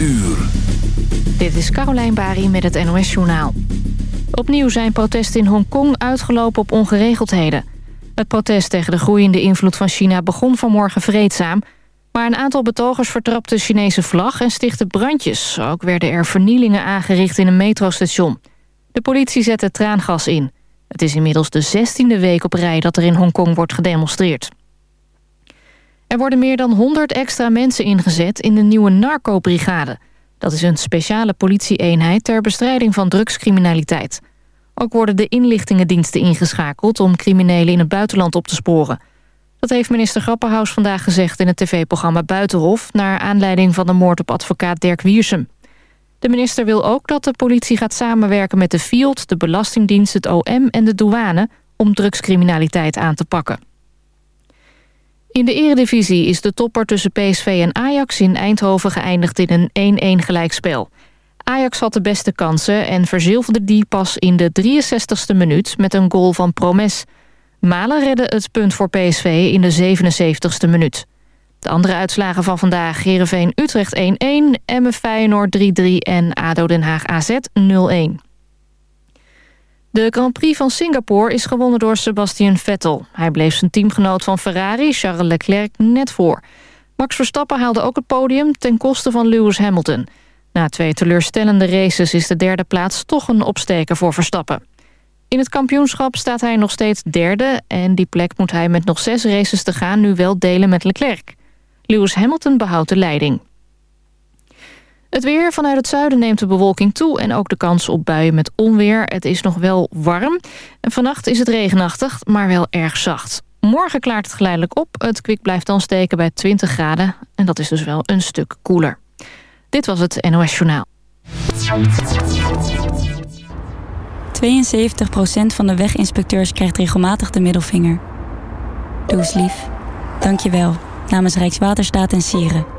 uur. Dit is Carolijn Bari met het NOS Journaal. Opnieuw zijn protesten in Hongkong uitgelopen op ongeregeldheden. Het protest tegen de groeiende invloed van China begon vanmorgen vreedzaam... maar een aantal betogers vertrapte de Chinese vlag en stichtte brandjes. Ook werden er vernielingen aangericht in een metrostation. De politie zette traangas in. Het is inmiddels de zestiende week op rij dat er in Hongkong wordt gedemonstreerd. Er worden meer dan 100 extra mensen ingezet in de nieuwe narco-brigade. Dat is een speciale politieeenheid ter bestrijding van drugscriminaliteit. Ook worden de inlichtingendiensten ingeschakeld om criminelen in het buitenland op te sporen. Dat heeft minister Grapperhaus vandaag gezegd in het tv-programma Buitenhof... naar aanleiding van de moord op advocaat Dirk Wiersum. De minister wil ook dat de politie gaat samenwerken met de FIOD... de Belastingdienst, het OM en de douane om drugscriminaliteit aan te pakken. In de eredivisie is de topper tussen PSV en Ajax in Eindhoven geëindigd in een 1-1 gelijkspel. Ajax had de beste kansen en verzilverde die pas in de 63ste minuut met een goal van Promes. Malen redde het punt voor PSV in de 77ste minuut. De andere uitslagen van vandaag Heerenveen Utrecht 1-1, Emmen Feyenoord 3-3 en ADO Den Haag AZ 0-1. De Grand Prix van Singapore is gewonnen door Sebastian Vettel. Hij bleef zijn teamgenoot van Ferrari, Charles Leclerc, net voor. Max Verstappen haalde ook het podium ten koste van Lewis Hamilton. Na twee teleurstellende races is de derde plaats toch een opsteker voor Verstappen. In het kampioenschap staat hij nog steeds derde... en die plek moet hij met nog zes races te gaan nu wel delen met Leclerc. Lewis Hamilton behoudt de leiding. Het weer vanuit het zuiden neemt de bewolking toe... en ook de kans op buien met onweer. Het is nog wel warm. Vannacht is het regenachtig, maar wel erg zacht. Morgen klaart het geleidelijk op. Het kwik blijft dan steken bij 20 graden. En dat is dus wel een stuk koeler. Dit was het NOS Journaal. 72% van de weginspecteurs krijgt regelmatig de middelvinger. Doe lief. Dank je wel. Namens Rijkswaterstaat en Sieren.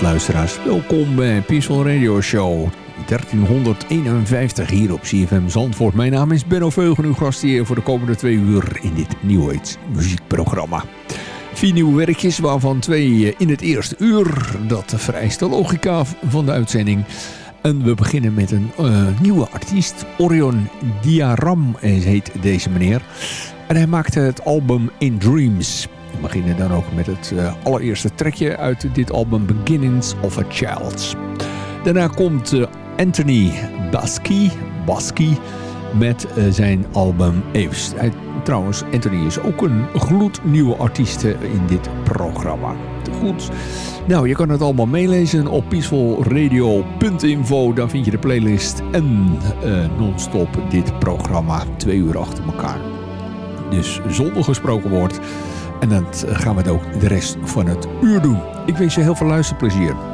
Luisteraars. Welkom bij Peaceful Radio Show 1351 hier op CFM Zandvoort. Mijn naam is Benno Veugen, uw hier voor de komende twee uur in dit Age muziekprogramma. Vier nieuwe werkjes, waarvan twee in het eerste uur. Dat vereist de logica van de uitzending. En we beginnen met een uh, nieuwe artiest, Orion Diaram heet deze meneer. En hij maakte het album In Dreams. We beginnen dan ook met het uh, allereerste trekje uit dit album Beginnings of a Child. Daarna komt uh, Anthony Baski, met uh, zijn album Eves. Trouwens, Anthony is ook een gloednieuwe artiest in dit programma. Goed. Nou, je kan het allemaal meelezen op peacefulradio.info. Daar vind je de playlist en non-stop dit programma twee uur achter elkaar. Dus zonder gesproken woord en dan gaan we het ook de rest van het uur doen. Ik wens je heel veel luisterplezier.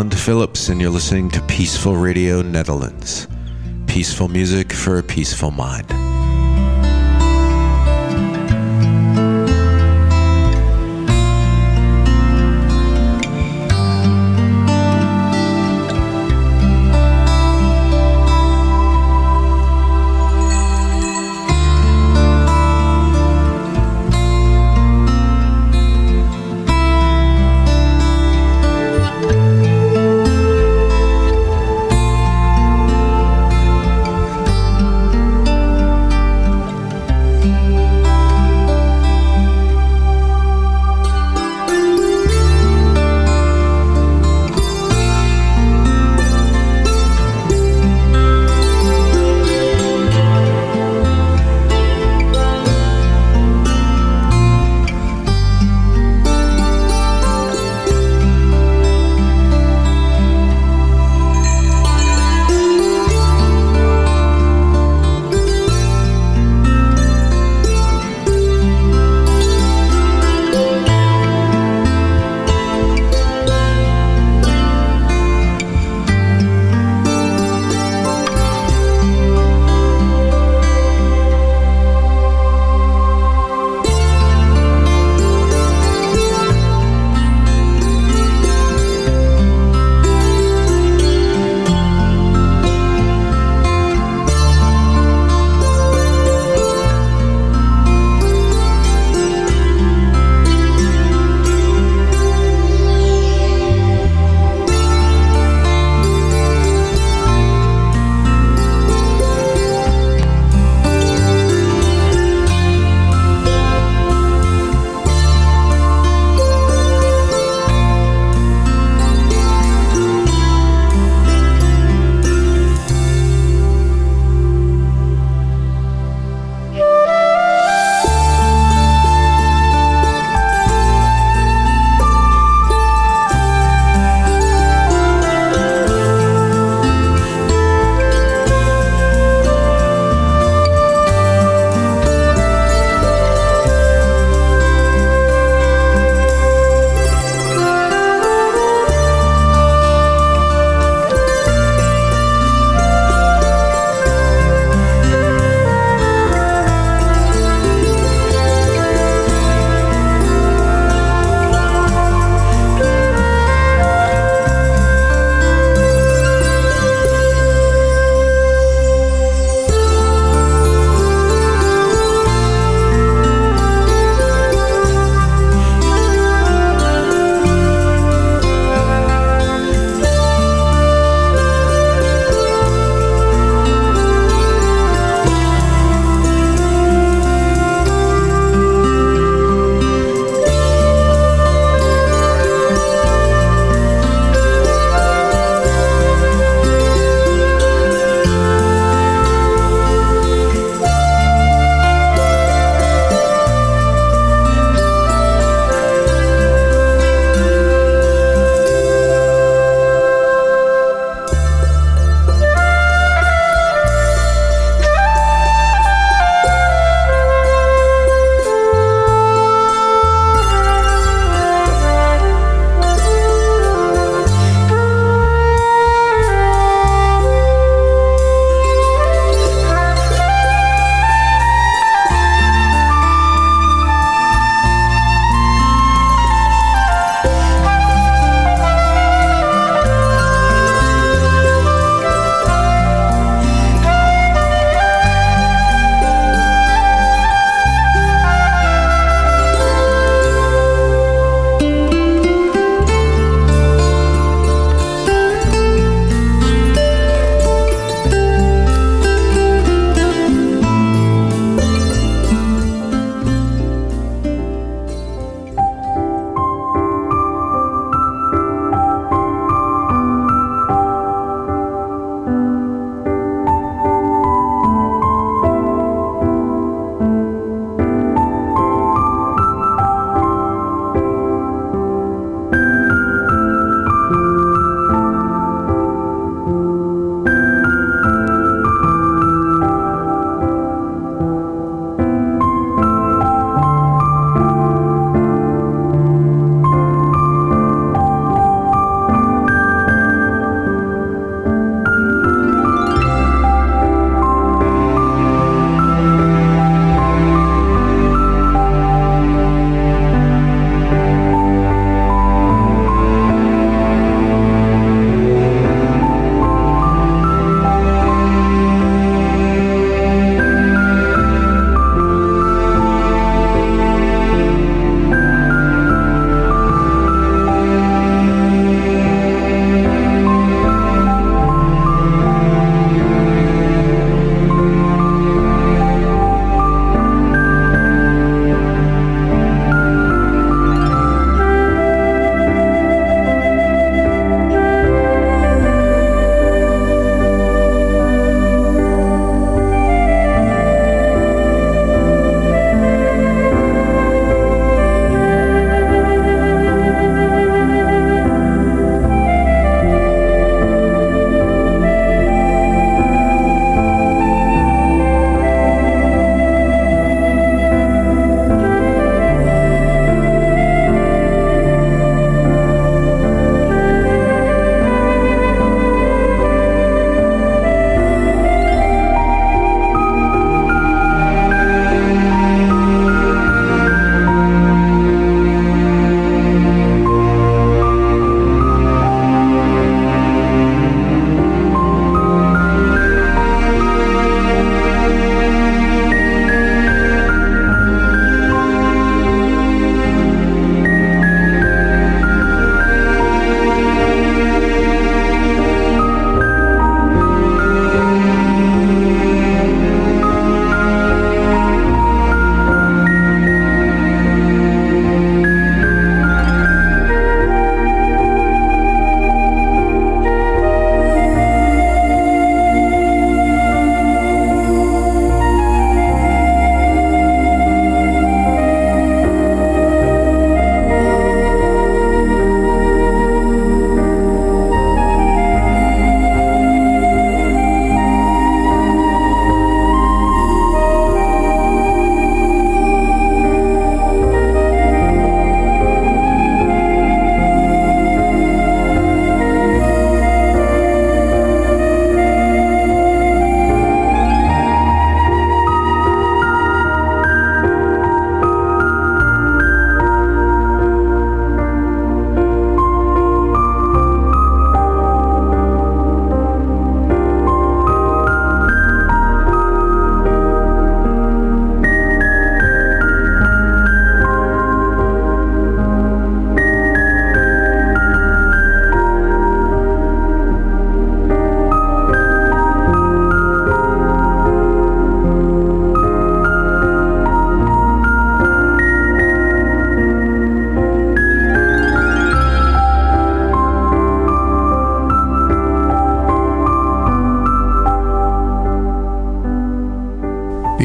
Holland Phillips, and you're listening to Peaceful Radio Netherlands. Peaceful music for a peaceful mind.